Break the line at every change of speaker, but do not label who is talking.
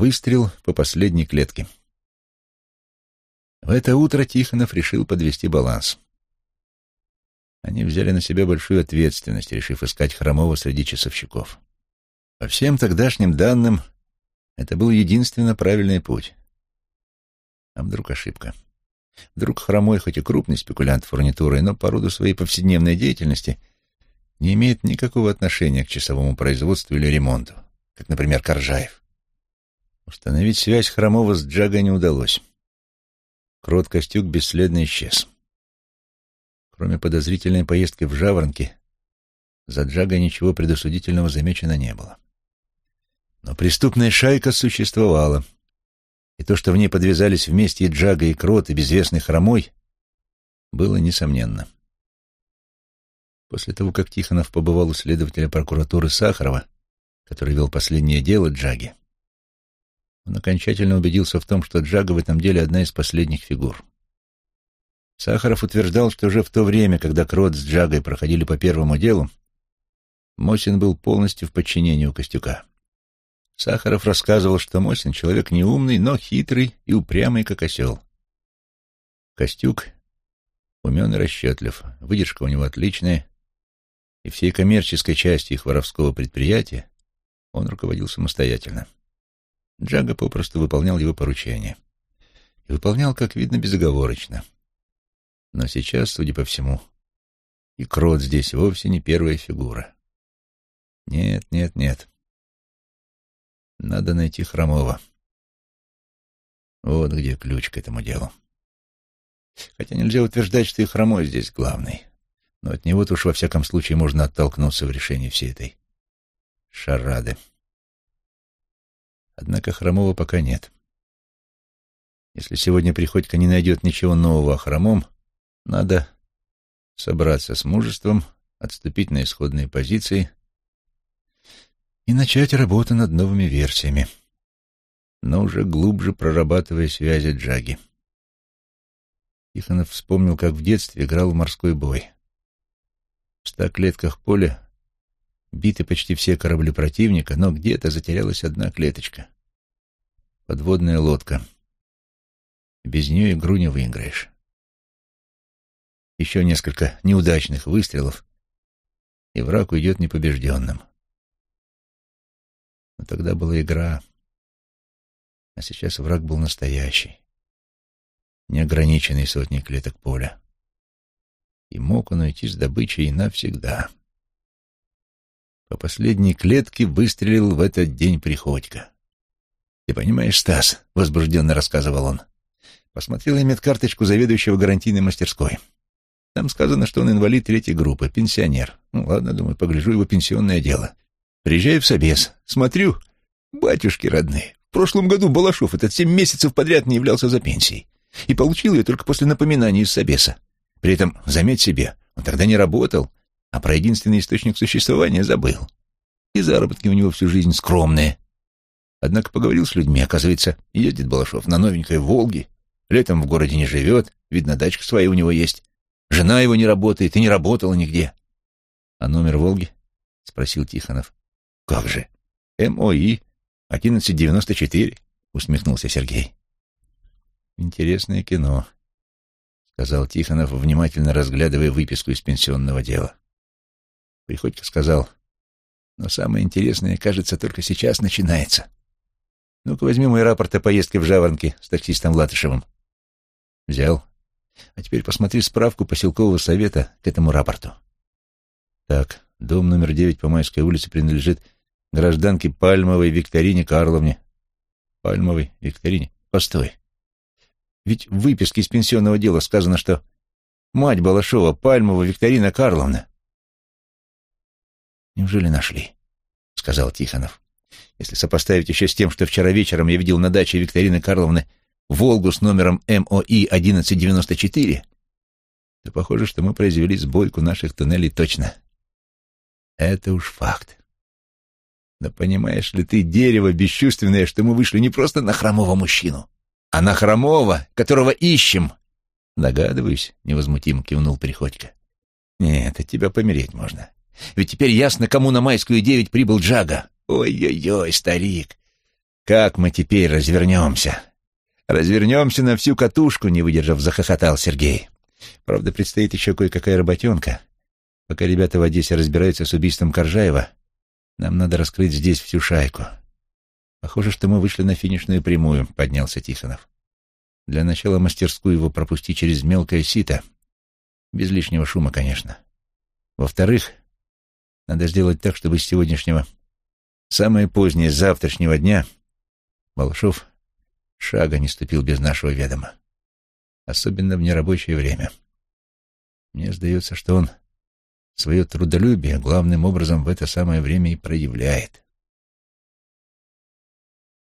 Выстрел по последней клетке. В это утро Тихонов решил подвести баланс. Они взяли на себя большую ответственность, решив искать Хромова среди часовщиков. По всем тогдашним данным, это был единственно правильный путь. А вдруг ошибка? Вдруг Хромой, хоть и крупный спекулянт фурнитурой, но по роду своей повседневной деятельности не имеет никакого отношения к часовому производству или ремонту, как, например, Коржаев. Установить связь Хромова с Джага не удалось. Крот Костюк бесследно исчез. Кроме подозрительной поездки в Жаворонки, за Джага ничего предосудительного замечено не было. Но преступная шайка существовала, и то, что в ней подвязались вместе и Джага, и Крот, и безвестный Хромой, было несомненно. После того, как Тихонов побывал у следователя прокуратуры Сахарова, который вел последнее дело Джаги, он окончательно убедился в том, что Джага в этом деле одна из последних фигур. Сахаров утверждал, что уже в то время, когда Крот с Джагой проходили по первому делу, Мосин был полностью в подчинении у Костюка. Сахаров рассказывал, что Мосин человек неумный, но хитрый и упрямый, как осел. Костюк умен и расчетлив, выдержка у него отличная, и всей коммерческой частью их воровского предприятия он руководил самостоятельно. Джага попросту выполнял его поручения. И выполнял, как видно, безоговорочно. Но сейчас, судя по всему, и Крот здесь вовсе не первая фигура. Нет, нет, нет. Надо найти Хромова. Вот где ключ к этому делу. Хотя нельзя утверждать, что и Хромой здесь главный. Но от него-то уж во всяком случае можно оттолкнуться в решении всей этой шарады. Однако Хромова пока нет. Если сегодня Приходько не найдет ничего нового о Хромом, надо собраться с мужеством, отступить на исходные позиции и начать работу над новыми версиями, но уже глубже прорабатывая связи Джаги. Тихонов вспомнил, как в детстве играл в морской бой. В ста клетках поля биты почти все корабли противника, но где-то затерялась одна клеточка. Подводная лодка. Без нее игру не выиграешь. Еще несколько неудачных выстрелов, и враг уйдет непобежденным. Но тогда была игра, а сейчас враг был настоящий, неограниченный сотней клеток поля. И мог он уйти с добычей навсегда. По последней клетке выстрелил в этот день Приходько. «Ты понимаешь, Стас», — возбужденно рассказывал он, — посмотрел я медкарточку заведующего гарантийной мастерской. Там сказано, что он инвалид третьей группы, пенсионер. Ну, ладно, думаю, погляжу его пенсионное дело. Приезжаю в собес, смотрю, батюшки родные. В прошлом году Балашов этот семь месяцев подряд не являлся за пенсией. И получил ее только после напоминания из собеса. При этом, заметь себе, он тогда не работал, а про единственный источник существования забыл. И заработки у него всю жизнь скромные. Однако поговорил с людьми, оказывается, ездит Балашов на новенькой «Волге», летом в городе не живет, видно, дачка своя у него есть. Жена его не работает и не работала нигде. — А номер «Волги»? — спросил Тихонов. — Как же? МОИ 1194, — усмехнулся Сергей. — Интересное кино, — сказал Тихонов, внимательно разглядывая выписку из пенсионного дела. Приходько сказал, но самое интересное, кажется, только сейчас начинается. Ну-ка возьми мой рапорт о поездке в Жаворонке с таксистом Латышевым. Взял. А теперь посмотри справку поселкового совета к этому рапорту. Так, дом номер девять по Майской улице принадлежит гражданке Пальмовой Викторине Карловне. Пальмовой Викторине? Постой. Ведь в выписке из пенсионного дела сказано, что мать Балашова Пальмова Викторина Карловна «Неужели нашли?» — сказал Тихонов. «Если сопоставить еще с тем, что вчера вечером я видел на даче Викторины Карловны «Волгу» с номером МОИ 1194, то похоже, что мы произвели сбойку наших туннелей точно. Это уж факт. Да понимаешь ли ты, дерево бесчувственное, что мы вышли не просто на хромого мужчину, а на хромого, которого ищем?» «Догадываюсь», — невозмутимо кивнул Приходько. «Нет, от тебя помереть можно. Ведь теперь ясно, кому на Майскую девять прибыл Джага. Ой-ой-ой, старик, Как мы теперь развернемся? Развернемся на всю катушку, не выдержав, захохотал Сергей. Правда, предстоит еще кое-какая работенка. Пока ребята в Одессе разбираются с убийством Коржаева, нам надо раскрыть здесь всю шайку. Похоже, что мы вышли на финишную прямую, поднялся Тихонов. Для начала мастерскую его пропусти через мелкое сито. Без лишнего шума, конечно. Во-вторых, надо сделать так, чтобы с сегодняшнего, самое позднее, завтрашнего дня, Балашов шага не ступил без нашего ведома. Особенно в нерабочее время. Мне сдается, что он свое трудолюбие главным образом в это самое время и проявляет.